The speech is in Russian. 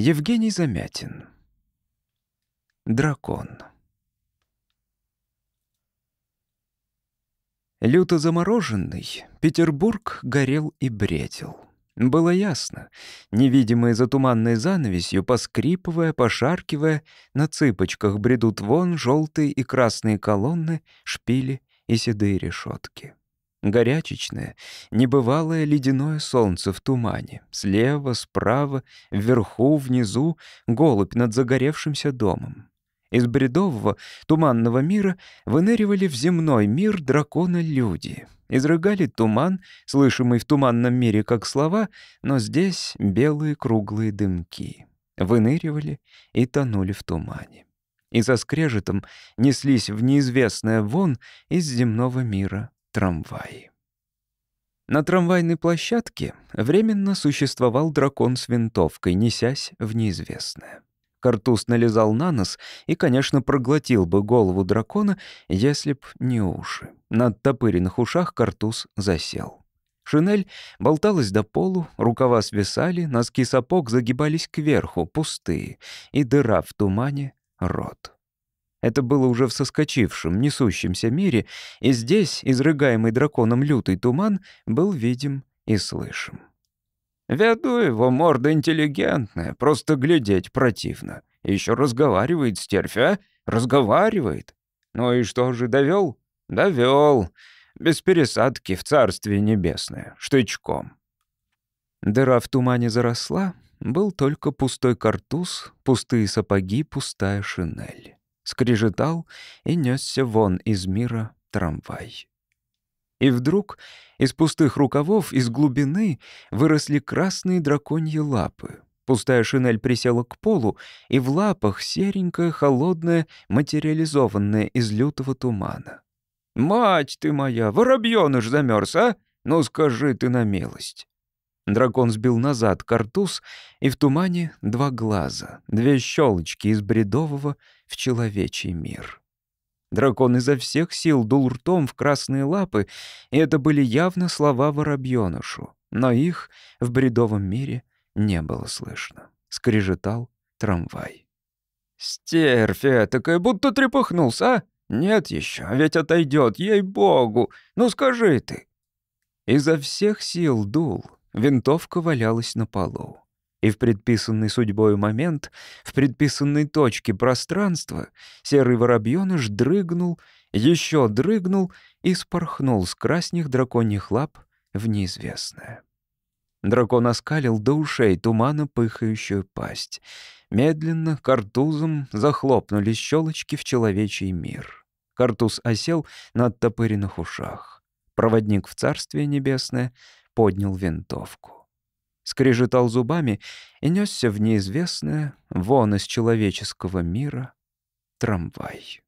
Евгений Замятин. Дракон. Люто замороженный, Петербург горел и бредил. Было ясно. Невидимые за туманной занавесью, поскрипывая, пошаркивая, на цыпочках бредут вон желтые и красные колонны, шпили и седые решетки. Горячечное, небывалое ледяное солнце в тумане. Слева, справа, вверху, внизу — голубь над загоревшимся домом. Из бредового, туманного мира выныривали в земной мир дракона-люди. Изрыгали туман, слышимый в туманном мире как слова, но здесь белые круглые дымки. Выныривали и тонули в тумане. И со скрежетом неслись в неизвестное вон из земного мира трамваи. На трамвайной площадке временно существовал дракон с винтовкой, несясь в неизвестное. Картуз налезал на нос и, конечно, проглотил бы голову дракона, если б не уши. На оттопыренных ушах картуз засел. Шинель болталась до полу, рукава свисали, носки сапог загибались кверху, пустые, и дыра в тумане — рот. Это было уже в соскочившем, несущемся мире, и здесь, изрыгаемый драконом лютый туман, был видим и слышим. Веду его, морда интеллигентная, просто глядеть противно. Еще разговаривает стервь, а? Разговаривает. Ну и что же, довел? Довел. Без пересадки в Царствие Небесное, штычком. Дыра в тумане заросла, был только пустой картуз, пустые сапоги, пустая шинель. Скрежетал и несся вон из мира трамвай. И вдруг из пустых рукавов, из глубины выросли красные драконьи лапы. Пустая шинель присела к полу, и в лапах серенькая, холодная, материализованная из лютого тумана. «Мать ты моя, воробьёныш замерз, а? Ну скажи ты на милость!» Дракон сбил назад картуз, и в тумане два глаза, две щелочки из бредового в человечий мир. Дракон изо всех сил дул ртом в красные лапы, и это были явно слова воробьёнышу. Но их в бредовом мире не было слышно. Скрежетал трамвай. «Стервь такая, будто трепыхнулся, а? Нет еще, ведь отойдет, ей-богу. Ну скажи ты». Изо всех сил дул. Винтовка валялась на полу. И в предписанный судьбой момент, в предписанной точке пространства, серый воробьёныш дрыгнул, еще дрыгнул и спорхнул с красных драконьих лап в неизвестное. Дракон оскалил до ушей тумана пыхающую пасть. Медленно, картузом, захлопнулись щелочки в человечий мир. Картуз осел на оттопыренных ушах. Проводник в Царствие Небесное поднял винтовку скрежетал зубами и несся в неизвестное, вон из человеческого мира, трамвай.